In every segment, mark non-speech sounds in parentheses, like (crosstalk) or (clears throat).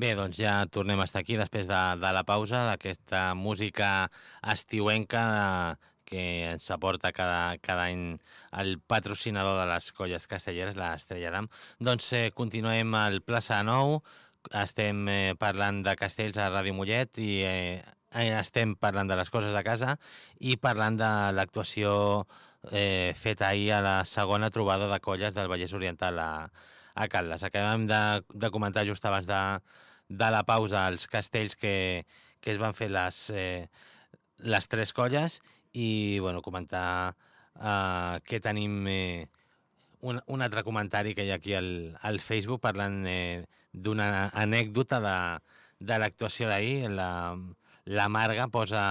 Bé, doncs ja tornem a estar aquí després de, de la pausa d'aquesta música estiuenca que ens aporta cada, cada any el patrocinador de les colles castelleres, l'Estrella d'Am. Doncs eh, continuem al Plaça Nou, estem eh, parlant de castells a Ràdio Mollet i eh, eh, estem parlant de les coses de casa i parlant de l'actuació eh, feta ahir a la segona trobada de colles del Vallès Oriental a, a Caldes. Acabem de, de comentar just abans de, de la pausa els castells que, que es van fer les, eh, les tres colles i bueno, comentar eh, que tenim eh, un, un altre comentari que hi ha aquí al, al Facebook parlant eh, d'una anècdota de, de l'actuació d'ahir. La, la Marga posa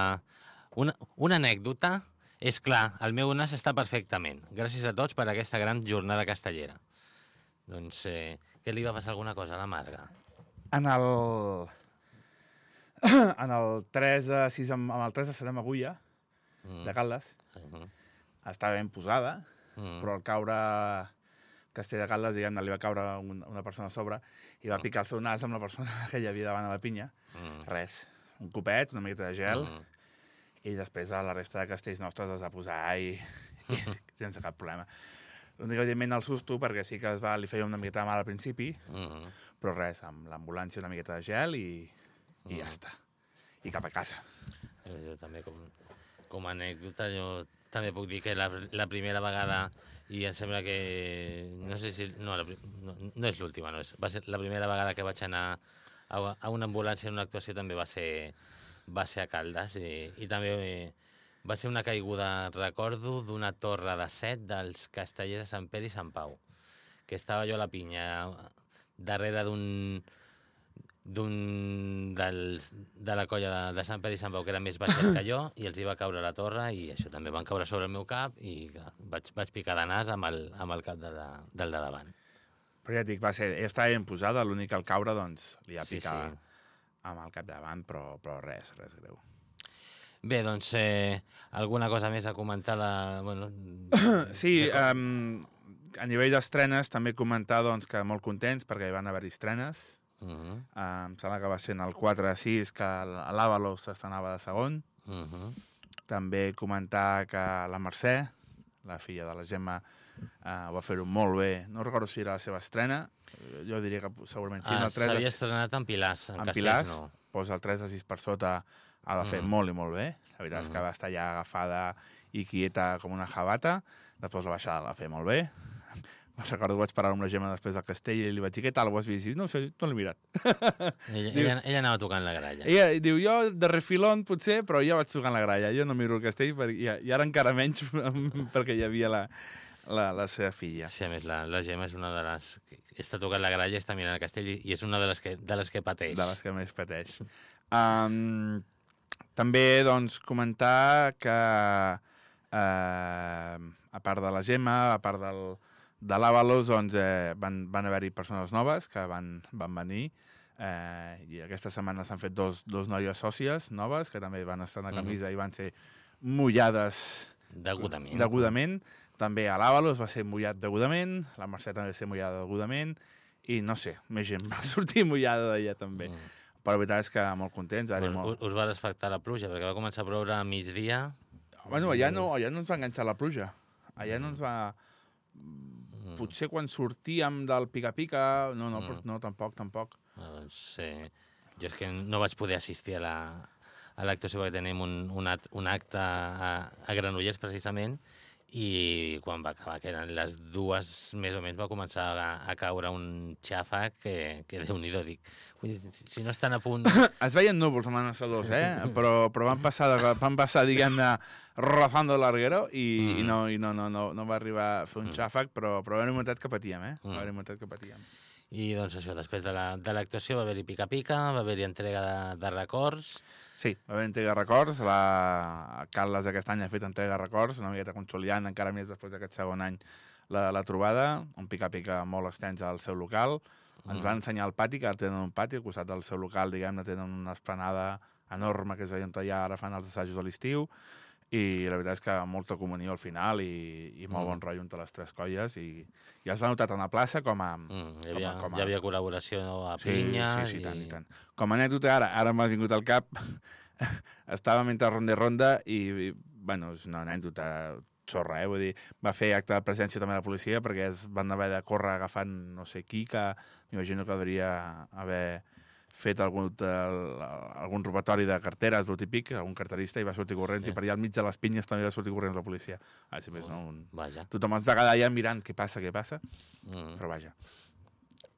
una, una anècdota és clar, el meu nas està perfectament. Gràcies a tots per aquesta gran jornada castellera. Doncs, eh, què li va passar alguna cosa a la Marga? En el... (clears throat) en el 3 de 6 amb, amb el 3 de 7 amb agulla, Mm. de Caldes, Uh -huh. estava ben posada, Mm. però al caure Castell de Caldes, diguem-ne, li va caure un, una persona a sobre i va picar el seu nas amb la persona (laughs) que hi havia davant de la pinya. Mm. Res, un copet, una miqueta de gel, Mm. i després a la resta de castells nostres es va posar i, i (laughs) (laughs) sense cap problema. L'únic, evidentment, el susto, perquè sí que es va, li feia una miqueta mal al principi, Mm. però res, amb l'ambulància una miqueta de gel i, i ja Mm. està. I cap a casa. Eh, Jo també, com, com a anècdota, jo també puc dir que la, la primera vegada, i em sembla que... No sé si... No, la, no, no és l'última, no és. Va ser la primera vegada que vaig anar a, a una ambulància en una actuació també va ser, va ser a Caldes i, i també eh, va ser una caiguda, recordo, d'una torre de set dels castellers de Sant Pere i Sant Pau, que estava jo a la pinya darrere d'un d'un de la colla de, de Sant Pere i Sant Pau, que era més baixet que jo, i els hi va caure la torre, i això també van caure sobre el meu cap, i clar, vaig, vaig picar de nas amb el, amb el cap de, de, del de davant. Però ja et dic, va ser, ella estava ben posada, l'únic al caure, doncs, li va Sí, picar sí. amb el cap de davant, però, però res, res greu. Bé, doncs, eh, alguna cosa més a comentar de... Bueno, (coughs) Sí, de um, a nivell d'estrenes, també comentar doncs, que molt contents perquè hi van haver estrenes. Mhm, Uh, em sembla que va ser en el 4-6 que l'Àvalos s'estrenava de segon. mhm. També comentar que la Mercè, la filla de la Gemma, uh, va fer-ho molt bé. No recordo si era la seva estrena, jo diria que segurament sí. Ah, el 3 S'havia estrenat en Pilars, en, en Castells Pilars, no. doncs el 3 de 6 per sota ha de fer Mm. molt i molt bé. La veritat és que Mm. va estar ja agafada i quieta com una jabata. Després la baixada la va fer molt bé. (laughs) Me'n recordo que vaig parar amb la Gemma després del castell i li vaig dir, què tal, ho has vist? I diu, no sé, no l'he mirat. (laughs) Ella, Diu- ella, ella anava tocant la gralla. Ella diu, jo de refilón potser, però jo vaig tocant la gralla, jo no miro el castell per, i, i ara encara menys (laughs) perquè hi havia la, la, la seva filla. Sí, a més, la, la Gemma és una de les... Està tocant la gralla, està mirant el castell i, i és una de les que, de les que pateix. de les que més pateix. Um, també, doncs, comentar que uh, a part de la Gemma, a part del, de l'Avalos, doncs, eh, van, van haver-hi persones noves que van, van venir eh, i aquesta setmana s'han fet dos, dos noies sòcies noves que també van estar a camisa mm -hmm. i van ser mullades Degudament. degudament. També a l'Àvalos va ser mullat degudament, la Mercè també va ser mullada degudament, i no sé, més gent va sortir mullada d'allà també. Mm. Però la veritat és que molt contents. Ara Us, molt... us va respectar la pluja, perquè va començar a ploure a migdia. Bueno, allà no, allà no ens va enganxar la pluja. Allà no ens va... Mm. Potser quan sortíem del pica-pica... No, no, Mm. mm. no, tampoc, tampoc. Ah, doncs, eh, jo és que no vaig poder assistir a la a l'actuació perquè tenim un, un, act, un acte a, a Granollers, precisament, i quan va acabar, que eren les dues més o menys, va començar a, a caure un xàfec que, que déu-n'hi-do, dic. Vull dir, si, no estan a punt... (coughs) Es veien núvols amenaçadors, eh? però, però van passar, van passar diguem-ne, rozando el larguero i, Mm. i, no, i no, no, no, no va arribar a fer un Mm. xàfec, però, però va haver un momentet que patíem, eh? Mm. Va haver un momentet que patíem. I doncs això, després de la- de l'actuació va haver-hi pica-pica, va haver-hi entrega de, de records... Sí, va haver entrega de records, la Carles aquest any ha fet entrega de records, una miqueta consolidant encara més després d'aquest segon any la, la trobada, un pica-pica molt extens al seu local, ens Mm. van ensenyar el pati, que ara tenen un pati, al costat del seu local, diguem-ne, tenen una esplanada enorme, que és allà on ja ara fan els assajos de l'estiu, i la veritat és que molta comunió al final i, i molt Mm. bon rotllo entre les tres colles, i ja s'ha notat tant a plaça com a, Mm, hi, Com a- havia, com a- hi havia col·laboració a Sí, pinya... sí, sí, i... tant, i tant. Com a anècdota, ara, ara m'ha vingut al cap, (laughs) estàvem entre ronda i ronda i, i, bueno, és una anècdota xorra, eh? Vull dir, va fer acte de presència també la policia perquè es van haver de córrer agafant no sé qui, que m'imagino que hauria haver fet algun, el, algun robatori de carteres, el típic, algun carterista, i va sortir corrents, Sí. i per allà al mig de les pinyes també va sortir corrents la policia. Ah, si més no, un... Vaja. tothom es va quedar allà mirant què passa, què passa, Mm. però vaja.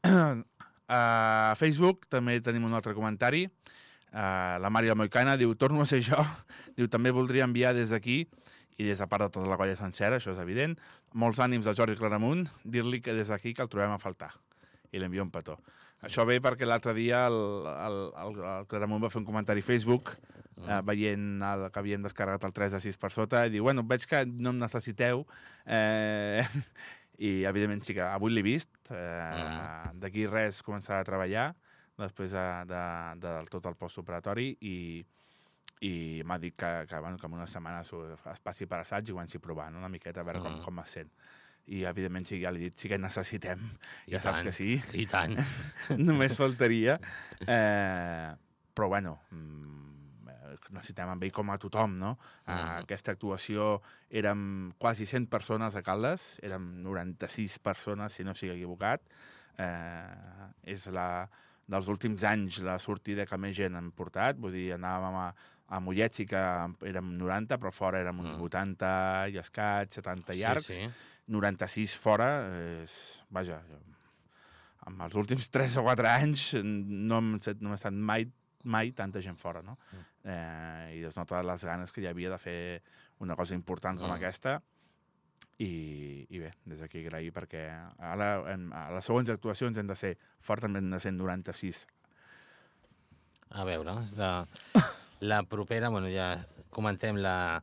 (clears throat) A Facebook també tenim un altre comentari. Uh, la Mària Moicana diu, torno a ser jo. (laughs) Diu, també voldria enviar des d'aquí, i des de part de tota la colla sencera, això és evident, molts ànims a Jordi Claramunt, dir-li que des d'aquí que el trobem a faltar. I li envio un petó. Això ve perquè l'altre dia el, el, el, el Claramunt va fer un comentari a Facebook eh, veient el, que havíem descarregat el 3 de 6 per sota i diu, bueno, veig que no em necessiteu eh, (laughs) i evidentment sí que avui l'he vist eh, Mhm. d'aquí res començarà a treballar després de, de, de tot el postoperatori i, i m'ha dit que, que, bueno, que en una setmana es passi per assaig i a provar no? una miqueta a veure com, Mhm. com es sent i evidentment sí, ja li he dit, sí que necessitem I ja saps tant. que sí I tant. (laughs) només faltaria. Eh, però, bueno, mm, eh, necessitem amb ell com a tothom, no? Mhm. Aquesta actuació érem quasi 100 persones a Caldes, érem 96 persones, si no estic equivocat. Eh, és la dels últims anys la sortida que més gent han portat, vull dir, anàvem a, a Mollet sí que érem 90, però fora érem uns Mm. 80 i escaig, 70 llargs. Sí, sí. 96 fora, és, vaja, amb els últims (laughs) 3 o 4 anys no hem, estat- no hem estat mai, mai tanta gent fora, no? Eh, I es nota les ganes que hi havia de fer una cosa important com Mm. aquesta i, i bé, des d'aquí agrair perquè ara, en, a les següents actuacions hem de ser fortament de 196. A veure, de... la propera, bueno, ja comentem la la-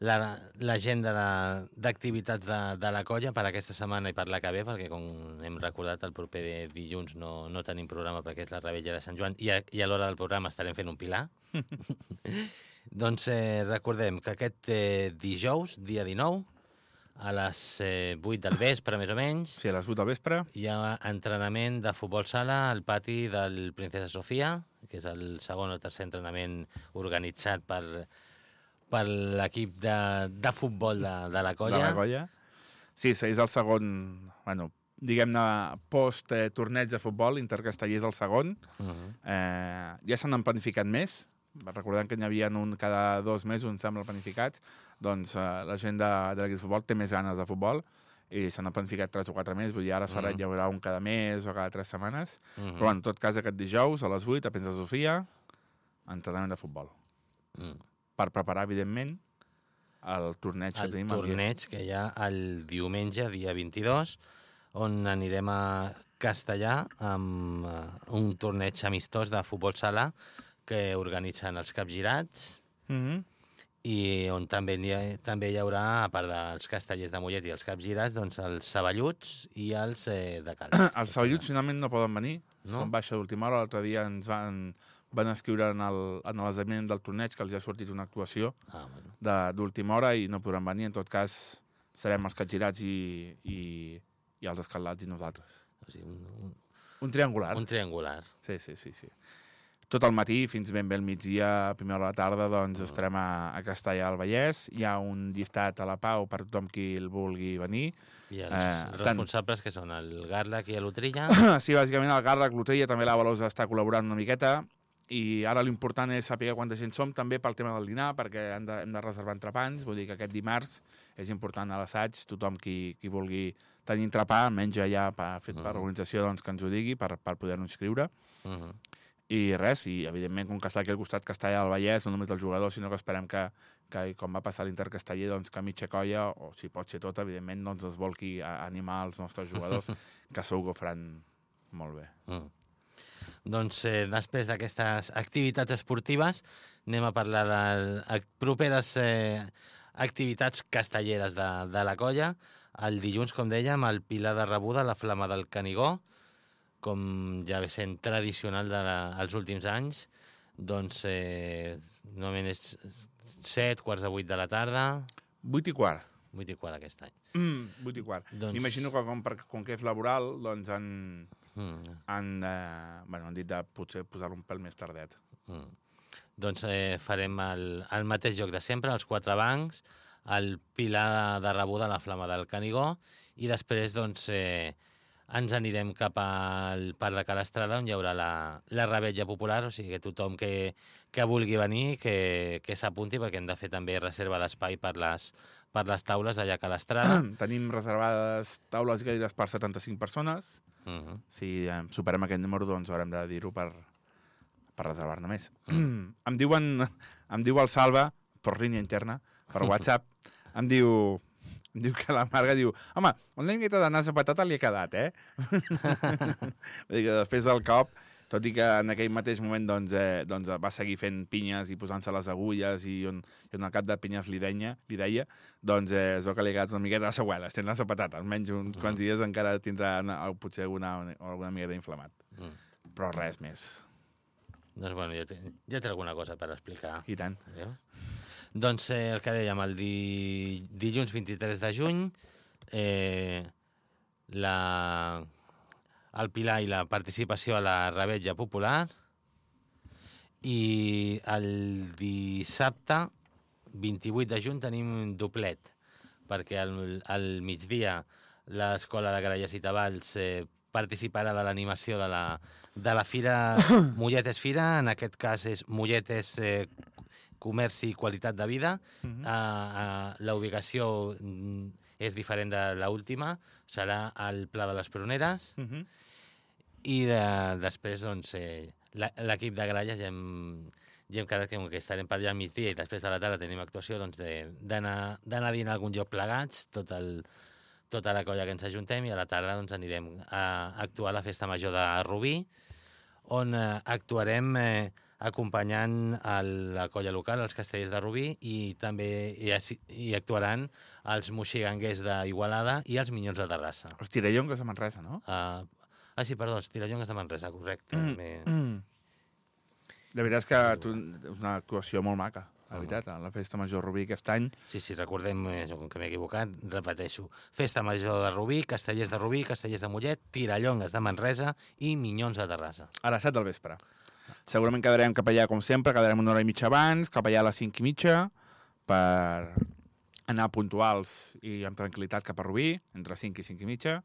l'agenda la, d'activitats de, de la colla per aquesta setmana i per la que ve, perquè com hem recordat el proper de dilluns no, no tenim programa perquè és la rebella de Sant Joan i a, i a l'hora del programa estarem fent un pilar. (laughs) doncs eh, recordem que aquest eh, dijous, dia 19, a les eh, 8 del vespre, més o menys, Sí, a les 8 del vespre. hi ha entrenament de futbol sala al pati del Princesa Sofia, que és el segon o tercer entrenament organitzat per, per l'equip de, de futbol de, de la colla. De la colla. Sí, és el segon, bueno, diguem-ne, post-torneig de futbol, Intercasteller és el segon. Uh -huh. Eh, ja se n'han planificat més, recordem que n'hi havia un cada dos mesos, em sembla, planificats, doncs eh, la gent de, de l'equip de futbol té més ganes de futbol i se n'han planificat tres o quatre més, vull dir, ara serà, Mhm. hi haurà un cada mes o cada tres setmanes, Uh -huh. però en tot cas aquest dijous a les 8 a Pensa Sofia, entrenament de futbol, Mm. Per preparar, evidentment, el torneig que el tenim. torneig que hi ha el diumenge, dia 22, on anirem a Castellà amb eh, un torneig amistós de futbol sala que organitzen els capgirats Mm -hmm. i on també hi, ha, també hi haurà, a part dels castellers de Mollet i els capgirats, doncs els saballuts i els eh, de Caldes. (clears throat) Els saballuts finalment no poden venir, no? són baixa d'última hora. L'altre dia ens van, van escriure en l'esdeveniment del torneig que els ha sortit una actuació Ah, bueno. de- d'última hora i no podran venir. En tot cas, serem els catgirats i, i, i els escalats i nosaltres. O sigui, un, Un triangular. un, un triangular. Sí, sí, sí, sí. Tot el matí, fins ben bé al migdia, a primera hora de la tarda, doncs estarem a, a Castellà al Vallès. Hi ha un llistat a la Pau per tothom qui el vulgui venir. I els Eh, eh, tant- responsables que són el Garlac i l'Utrilla. (coughs) sí, bàsicament el Garrac, l'Utella, també l'Avalos està col·laborant una miqueta i ara l'important és saber quanta gent som també pel tema del dinar, perquè hem de, hem de reservar entrepans, vull dir que aquest dimarts és important a l'assaig, tothom qui, qui vulgui tenir entrepà, almenys ja, pa- fet per Mhm. organització, doncs que ens ho digui per, per poder-nos inscriure. Uh -huh. I res, i evidentment com que està aquí al costat Castellà del Vallès, no només del jugador, sinó que esperem que, que com va passar l'Intercasteller, doncs que mitja colla, o si pot ser tota, evidentment, doncs es volqui a animar els nostres jugadors, (laughs) que segur que ho faran molt bé. Mm. Doncs eh, després d'aquestes activitats esportives anem a parlar de ac- properes eh, activitats castelleres de, de la colla. El dilluns, com dèiem, el Pilar de Rebuda, la Flama del Canigó, com ja ve sent tradicional dels últims anys, doncs eh, normalment és 7, quarts de 8 de la tarda, 8 i quart. 8 i quart aquest any. Mm, 8 i quart. Doncs- Doncs... Imagino que com, per, com que és laboral, doncs han, Mm. han, eh, bueno, han dit de potser posar-lo un pèl més tardet. Mm. Doncs eh, farem el, el mateix joc de sempre, els quatre bancs, el pilar de, de rebuda, la flama del Canigó, i després doncs, eh, ens anirem cap al Parc de Calastrada, on hi haurà la, la rebetlla popular, o sigui que tothom que, que vulgui venir, que, que s'apunti, perquè hem de fer també reserva d'espai per les, per les taules allà a Calastrada. (clears throat) Tenim reservades taules i cadires per 75 persones. Mm -hmm. Si eh, superem aquest número, doncs haurem de dir-ho per, per reservar-ne més. (clears throat) em, diuen, em diu el Salva, per línia interna, per WhatsApp, (laughs) em diu, em diu que la Marga diu home, una miqueta de nas de patata li ha quedat, eh? (laughs) Vull dir que després del cop, tot i que en aquell mateix moment doncs, eh, doncs va seguir fent pinyes i posant-se les agulles i on, i on al cap de pinyes li deia, li deia doncs eh, es veu que li ha quedat una miqueta de seqüeles, nas de patata, almenys uns Mm. quants dies encara tindrà una, potser alguna, alguna miqueta inflamat. Mm. Però res més. Doncs bueno, ja té, ja té alguna cosa per explicar. I tant. Veieu? Doncs eh, el que dèiem, el di... dilluns 23 de juny, eh, la... el Pilar i la participació a la Rebetlla Popular i el dissabte 28 de juny tenim un doblet perquè al, al migdia l'Escola de Gralles i Taballs eh, participarà de l'animació de la, de la fira (coughs) Molletes Fira, en aquest cas és Molletes eh, Comerç i Qualitat de Vida. Mm -hmm. Uh, uh, la ubicació mm, és diferent de la última, serà al Pla de les Proneres mm -hmm. i de, després doncs, eh, l'equip de Gralles ja hem, ja hem quedat que, que estarem per allà al migdia i després de la tarda tenim actuació doncs, d'anar dient a algun lloc plegats, tot el, tota la colla que ens ajuntem i a la tarda doncs, anirem a actuar a la Festa Major de Rubí on eh, actuarem eh, acompanyant a la colla local, els castellers de Rubí, i també hi, hi actuaran els moxiganguers d'Igualada i els minyons de Terrassa. Els tirallongues de Manresa, no? Uh, ah, sí, perdó, els tirallongues de Manresa, correcte. Mm. Me... Mm. La veritat és que tu, és una actuació molt maca, la veritat, a la Festa Major Rubí aquest any. Sí, sí, recordem, eh, com que m'he equivocat, repeteixo. Festa Major de Rubí, Castellers de Rubí, Castellers de Mollet, Tirallongues de Manresa i Minyons de Terrassa. a les 7 del vespre. Segurament quedarem cap allà, com sempre, quedarem una hora i mitja abans, cap allà a les 5 i mitja, per anar puntuals i amb tranquil·litat cap a Rubí, entre 5 i 5 i mitja,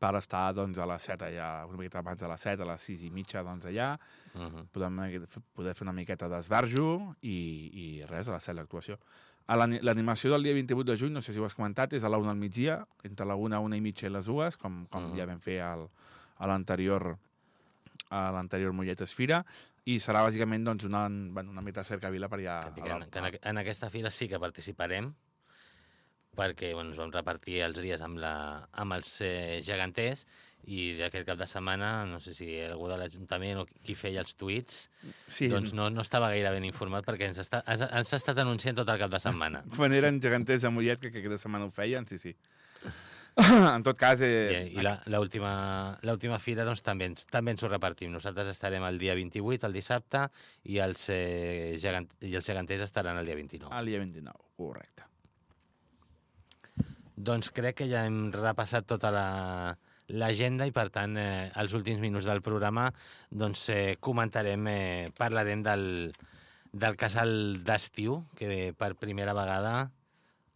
per estar doncs, a les 7 allà, una miqueta abans de les 7, a les 6 i mitja doncs, allà, Uh -huh. poder fer una miqueta d'esbarjo i, i res, a les 7 l'actuació. L'animació del dia 28 de juny, no sé si ho has comentat, és a la 1 del migdia, entre la 1, una i mitja i les dues, com, com Mhm. ja vam fer al, a l'anterior a l'anterior Molletes Fira, i serà bàsicament doncs, una, bueno, una mica cercavila per allà. que, a que, que en, en aquesta fira sí que participarem, perquè bueno, ens vam repartir els dies amb, la, amb els eh, geganters i d'aquest cap de setmana, no sé si algú de l'Ajuntament o qui feia els tuits, Sí, doncs no, no estava gaire ben informat perquè ens, està, ens, ens ha estat anunciant tot el cap de setmana. (laughs) quan eren geganters de Mollet, que, que aquesta setmana ho feien, sí, sí. En tot cas... I, Eh, i la- l'última l'última fira doncs, també, ens, també ens ho repartim. Nosaltres estarem el dia 28, el dissabte, i els, eh, gegant, i els geganters estaran el dia 29. El dia 29, correcte. Doncs crec que ja hem repassat tota la l'agenda i, per tant, eh, els últims minuts del programa doncs, eh, comentarem, eh, parlarem del, del casal d'estiu, que per primera vegada...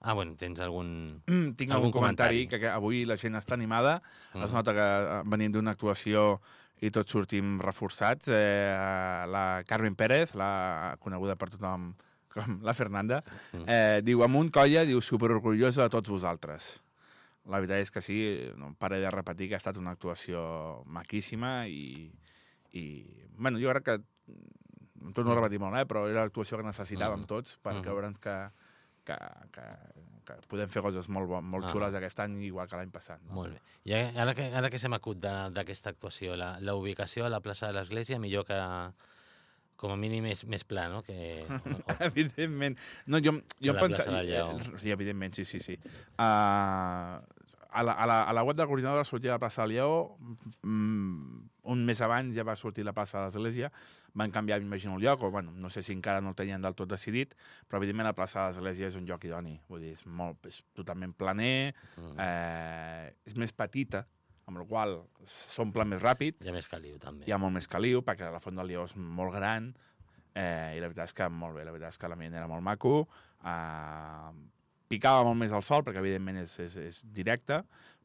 Ah, bueno, tens algun... Mm, tinc Algun algun comentari, comentari? que, avui la gent està animada. Mm. Es nota que eh, venim d'una actuació i tots sortim reforçats. Eh, la Carmen Pérez, la coneguda per tothom com la Fernanda, Mm. eh, diu, amunt colla, diu, superorgullosa de tots vosaltres. La veritat és que sí, no em pare de repetir que ha estat una actuació maquíssima i, i bueno, jo crec que, em torno a repetir molt, eh, però era l'actuació que necessitàvem Mm. tots per Mhm. creure'ns que, que, que, que podem fer coses molt, molt Ah. xules aquest any, igual que l'any passat. No? Molt bé. I ara que, ara que se m'acut de- d'aquesta actuació, la, la ubicació a la plaça de l'Església, millor que com a mínim és més pla, no? Que, (laughs) o, Evidentment. No, jo, jo la pensa... eh, Sí, evidentment, sí, sí, sí. Uh, a, la, a, la, a la web del coordinador sortia la plaça del Lleó, mm, un mes abans ja va sortir la plaça de l'Església, van canviar, m'imagino, el lloc, o bueno, no sé si encara no el tenien del tot decidit, però evidentment la plaça de l'Església és un lloc idoni, vull dir, és, molt, és totalment planer, mm, eh, és més petita, amb la qual s'omple més ràpid, hi ha més caliu, també. hi ha molt més caliu, perquè la Font del Lió és molt gran, eh, i la veritat és que molt bé, la veritat és que l'ambient era molt maco, eh, picava molt més el sol, perquè evidentment és, és, és directe,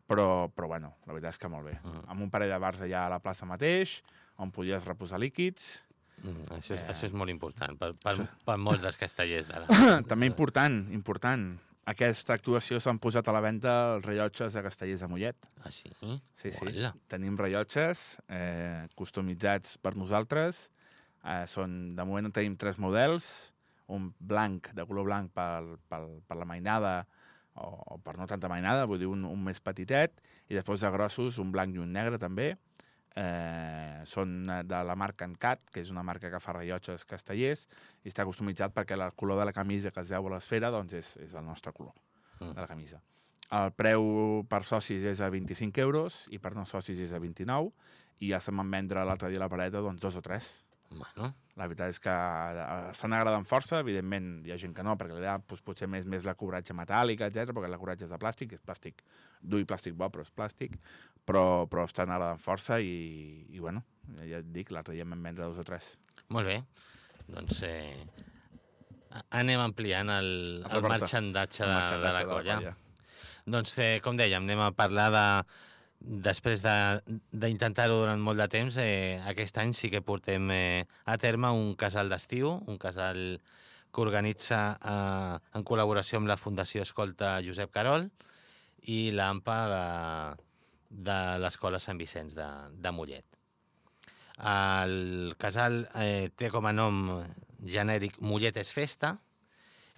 però, però bueno, la veritat és que molt bé. Mm. Amb un parell de bars allà a la plaça mateix, on podies reposar líquids. Mm, això, és, Eh. això és molt important per, per, per molts dels castellers d'ara. (coughs) També important, important, aquesta actuació s'han posat a la venda els rellotges de Castellers de Mollet. Ah, sí? Sí, sí. Uala. Tenim rellotges eh, customitzats per nosaltres. Eh, són, de moment en tenim tres models, un blanc, de color blanc per, per, per la mainada, o, o per no tanta mainada, vull dir un, un més petitet, i després de grossos, un blanc i un negre també. Eh, són eh, de la marca Encat, que és una marca que fa rellotges castellers, i està customitzat perquè el color de la camisa que es veu a l'esfera doncs és, és el nostre color Mm. de la camisa. El preu per socis és a 25 euros i per no socis és a 29 i ja se'n van vendre l'altre dia a la pareta doncs dos o tres. Bueno, La veritat és que eh, estan agradant força, evidentment hi ha gent que no, perquè l'idea doncs, potser més més la cobratge metàl·lica, etc perquè la cobratge és de plàstic, és plàstic dur i plàstic bo, però és plàstic, però, però estan agradant força i, i bueno, ja, et dic, l'altre dia en vam vendre dos o tres. molt bé. Doncs eh, anem ampliant el, El el marxandatge el de, de marxandatge la colla. Doncs, eh, com dèiem, anem a parlar de... Després de- d'intentar-ho durant molt de temps, eh, aquest any sí que portem eh, a terme un casal d'estiu, un casal que organitza eh, en col·laboració amb la Fundació Escolta Josep Carol i l'AMPA de, de l'Escola Sant Vicenç de, de Mollet. El casal eh, té com a nom genèric Mollet és festa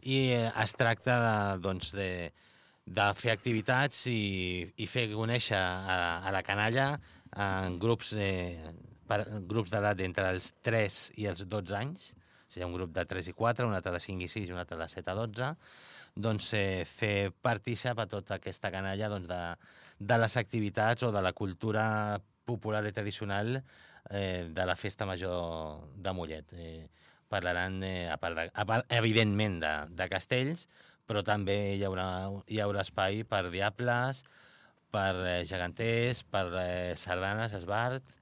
i eh, es tracta de, doncs, de, de fer activitats i, i fer conèixer a, a la canalla en grups, eh, per, grups d'edat entre els 3 i els 12 anys, o sigui, un grup de 3 i 4, un altre de 5 i 6 i un altre de 7 a 12, doncs eh, fer partícip a tota aquesta canalla doncs, de, de les activitats o de la cultura popular i tradicional eh, de la festa major de Mollet. Eh, parlaran, eh, a part de, a part, evidentment, de, de castells, però també hi haurà, hi haurà espai per diables, per eh, geganters, per eh, sardanes, esbart...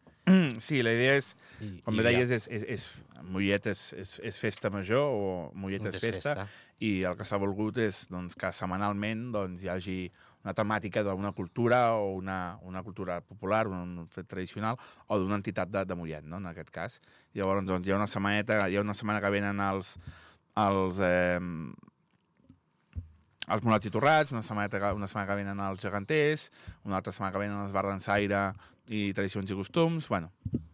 Sí, la idea és, I, com i deies, és, és, és, Mollet és, és, és festa major o Mollet és festa, i el que s'ha volgut és doncs, que setmanalment doncs, hi hagi una temàtica d'una cultura o una, una cultura popular, un fet tradicional, o d'una entitat de, de Mollet, no? en aquest cas. Llavors, doncs, hi ha una setmaneta, hi ha una setmana que venen els, els, eh, els mulats i torrats, una setmana, que- una setmana que venen els geganters, una altra setmana que venen els bar d'ensaire i tradicions i costums. Bueno,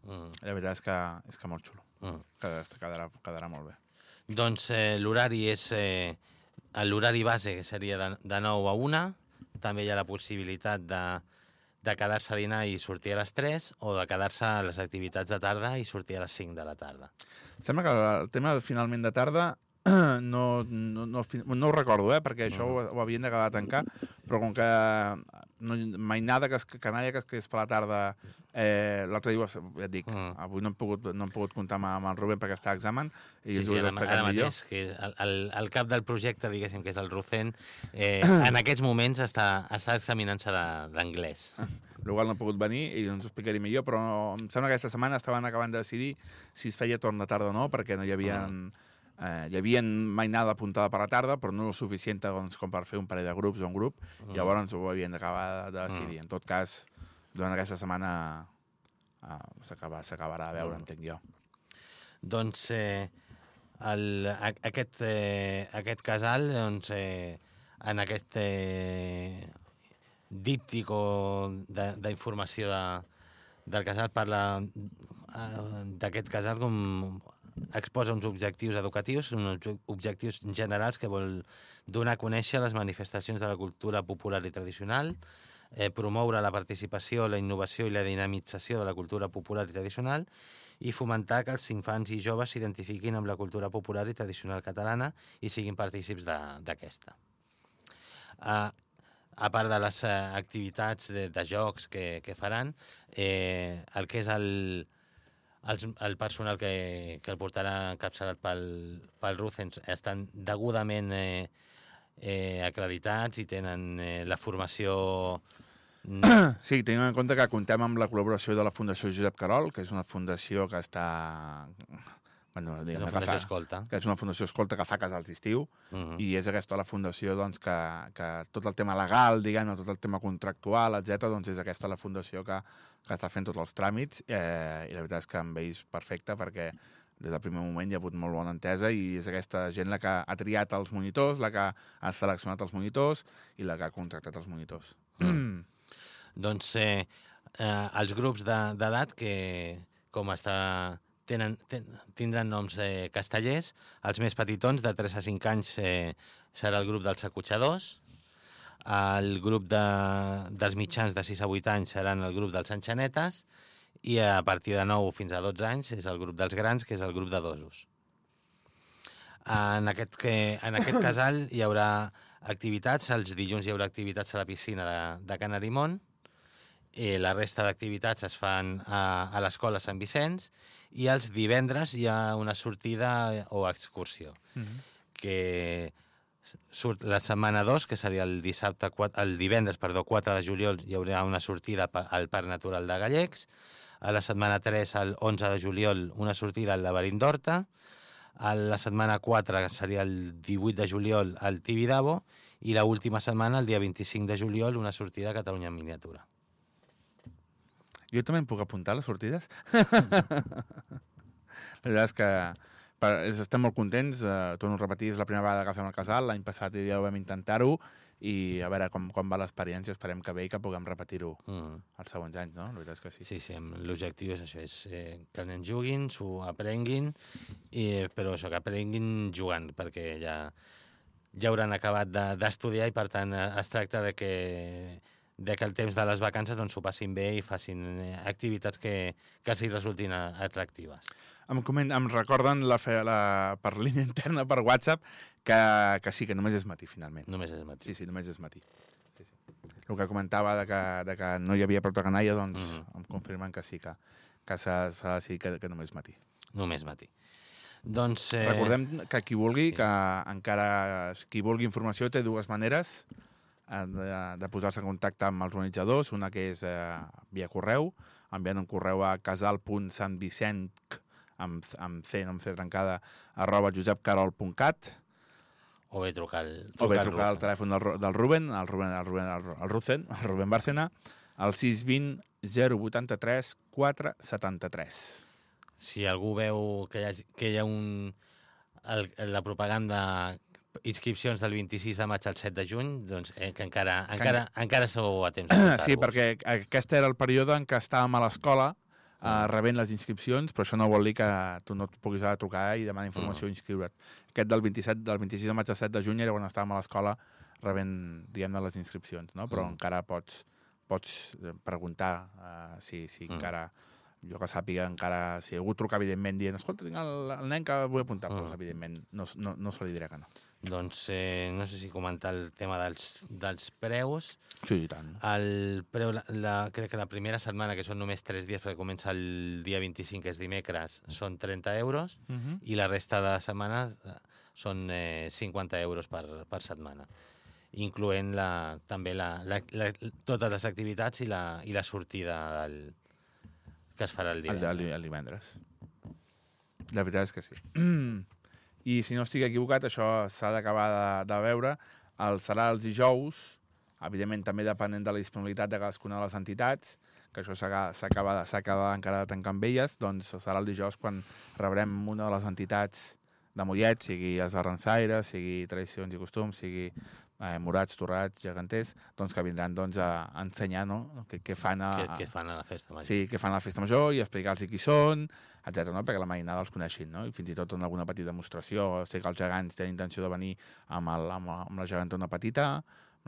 Mm, la veritat és que, és que molt xulo. mm. Quedarà, quedarà, quedarà molt bé. Doncs eh, l'horari és eh, l'horari base, que seria de, de 9 a 1. També hi ha la possibilitat de, de quedar-se a dinar i sortir a les 3 o de quedar-se a les activitats de tarda i sortir a les 5 de la tarda. Sembla que el tema finalment de tarda (clears throat) no, no, no, no ho recordo, eh, perquè això ho, ho havien d'acabar de tancar, però com que no, mai nada que, es, canalla que es quedés per la tarda eh, l'altre dia, ja et dic, Mm. avui no hem pogut, no hem pogut comptar amb, amb el Rubén perquè està a examen i Sí, sí, ara, ara mateix, que el, el, el cap del projecte, diguéssim, que és el Rucen, eh, (clears throat) en aquests moments està, està examinant-se de- d'anglès. (laughs) Igual no ha pogut venir i ens ho explicaré millor, però em sembla que aquesta setmana estaven acabant de decidir si es feia torn de tarda o no, perquè no hi havia... Eh, hi havia mainada apuntada per la tarda, però no el suficient doncs, com per fer un parell de grups o un grup, Mm. i llavors ho havien d'acabar de decidir. En tot cas, durant aquesta setmana eh, s'acaba- s'acabarà de veure, Mm. entenc jo. Doncs eh, el, a, aquest, eh, aquest casal, doncs, eh, en aquest eh, díptic o de- d'informació de, del casal parla eh, d'aquest casal com exposa uns objectius educatius, uns objectius generals que vol donar a conèixer les manifestacions de la cultura popular i tradicional, eh, promoure la participació, la innovació i la dinamització de la cultura popular i tradicional i fomentar que els infants i joves s'identifiquin amb la cultura popular i tradicional catalana i siguin partícips d'aquesta. Uh, a part de les uh, activitats de, de jocs que, que faran, eh, el que és el, el, el personal que, que el portarà encapçalat pel, pel Ruzens estan degudament eh, eh, acreditats i tenen eh, la formació (clears throat) Sí, tenint en compte que contem amb la col·laboració de la Fundació Josep Carol, que és una fundació que està... Bueno, és una fundació que fa, escolta. Que és una fundació escolta que fa casals d'estiu, uh -huh. i és aquesta la fundació doncs, que, que tot el tema legal, diguem tot el tema contractual, etc doncs és aquesta la fundació que, que està fent tots els tràmits, eh, i la veritat és que amb ells perfecte, perquè des del primer moment hi ha hagut molt bona entesa i és aquesta gent la que ha triat els monitors, la que ha seleccionat els monitors i la que ha contractat els monitors. Mm. doncs eh, eh, els grups d'edat que, com està, tenen, ten, tindran noms eh, castellers, els més petitons, de 3 a 5 anys, eh, serà el grup dels acotxadors, el grup de, dels mitjans de 6 a 8 anys seran el grup dels enxanetes. I a partir de 9 fins a 12 anys és el grup dels grans, que és el grup de dosos. En aquest, que, en aquest (coughs) casal hi haurà activitats, els dilluns hi haurà activitats a la piscina de, de Can I la resta d'activitats es fan a, a l'Escola Sant Vicenç i els divendres hi ha una sortida o excursió, mm -hmm. que surt la setmana 2, que seria el dissabte 4, el divendres, perdó, 4 de juliol hi haurà una sortida al Parc Natural de Gallecs, a la setmana 3, el 11 de juliol, una sortida al Laberint d'Horta, a la setmana 4 seria el 18 de juliol al Tibidabo i la última setmana, el dia 25 de juliol, una sortida a Catalunya en miniatura. Jo també em puc apuntar a les sortides? (laughs) la veritat és que per, estem molt contents, eh, torno a repetir, és la primera vegada que fem el casal, l'any passat ja vam intentar-ho, i a veure com, com va l'experiència, esperem que bé i que puguem repetir-ho mm. els següents anys, no? La veritat és que sí. Sí, sí, l'objectiu és això, és eh, que els nens juguin, s'ho aprenguin, i, però això, que aprenguin jugant, perquè ja, ja hauran acabat d'estudiar de, i, per tant, es tracta de que de que el temps de les vacances doncs, s'ho passin bé i facin eh, activitats que, que sí resultin atractives. Em, coment, em recorden la, la, per línia (laughs) interna, per WhatsApp, que, que sí, que només és matí, finalment. Només és matí. Sí, sí, només és matí. Sí, sí. El que comentava de que, de que no hi havia prou canalla, doncs mm -hmm. em confirmen que sí, que, que s'ha de decidir que, que només matí. Només matí. Doncs, eh... Recordem que qui vulgui, sí. que encara qui vulgui informació té dues maneres de, de posar-se en contacte amb els organitzadors, una que és eh, via correu, enviant un correu a casal.santvicenc amb, amb C, no amb C trencada, arroba josepcarol.cat o bé trucar, el, trucar, o bé trucar al telèfon del, del Ruben, el Ruben, el Ruben, el, el Rucen, el Ruben Bárcena, al 620 083 473. Si algú veu que hi ha, que hi ha un, el, la propaganda inscripcions del 26 de maig al 7 de juny, doncs eh, que encara, encara, encara sou a temps. (clears throat) Sí, perquè aquest era el període en què estàvem a l'escola eh, mm. rebent les inscripcions, però això no vol dir que tu no et puguis ara trucar i demanar informació mm. i inscriure't. Aquest del 27, del 26 de maig al 7 de juny era quan estàvem a l'escola rebent, diguem-ne, les inscripcions, no? Però mm. encara pots, pots eh, preguntar uh, si, si mm. encara jo que sàpiga encara, si algú truca evidentment dient escolta, tinc el, el nen que vull apuntar, mm. doncs evidentment no, no, no se li dirà que no. Doncs eh, no sé si comentar el tema dels, dels preus. Sí, i tant. El preu, la, la, crec que la primera setmana, que són només 3 dies, perquè comença el dia 25, que és dimecres, són 30 euros, uh mhm. -huh. i la resta de setmanes eh, són eh, 50 euros per, per setmana incloent la, també la, la, la, totes les activitats i la, i la sortida del, que es farà el divendres. El, el, el divendres. La veritat és que sí. (clears throat) Mm. I si no estic equivocat, això s'ha d'acabar de, de veure, el serà els dijous, evidentment també depenent de la disponibilitat de cadascuna de les entitats, que això s'acaba encara de tancar amb elles, doncs serà el dijous quan rebrem una de les entitats de Mollet, sigui els Arrançaires, sigui Tradicions i Costums, sigui eh, morats, torrats, geganters, doncs que vindran doncs, a, ensenyar no? què, què fan a, Què, què fan a la festa major? Sí, què fan a la festa major i explicar-los qui són, etc. No? perquè la mainada els coneixin, no? i fins i tot en alguna petita demostració. Sé que els gegants tenen intenció de venir amb, el, amb, amb la gegantona petita,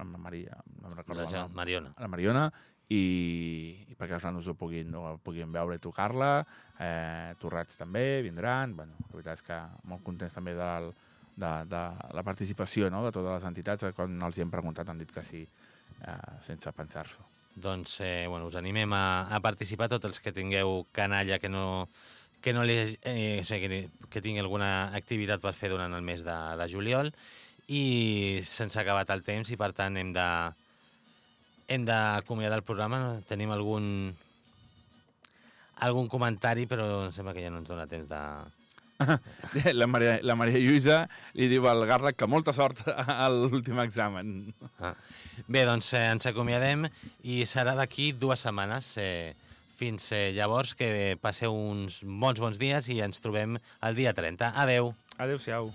amb la Maria, no em recordo La nom, Mariona. la Mariona, i, i perquè els nanos ho puguin, ho puguin veure i tocar-la, eh, torrats també vindran, bueno, la veritat és que molt contents també del, de, de la participació no? de totes les entitats, quan els hi hem preguntat han dit que sí, eh, sense pensar-s'ho. Doncs eh, bueno, us animem a, a participar tots els que tingueu canalla que no, que no li, eh, o sigui, que, que tingui alguna activitat per fer durant el mes de, de juliol i se'ns ha acabat el temps i per tant hem de hem d'acomiadar el programa. Tenim algun algun comentari, però em sembla que ja no ens dona temps de... (laughs) La Maria, la Maria Lluïsa li diu al Garlac que molta sort a l'últim examen. Ah. Bé, doncs eh, ens acomiadem i serà d'aquí dues setmanes. Eh, fins eh, llavors, que passeu uns bons bons dies i ens trobem el dia 30. Adeu! Adéu-siau.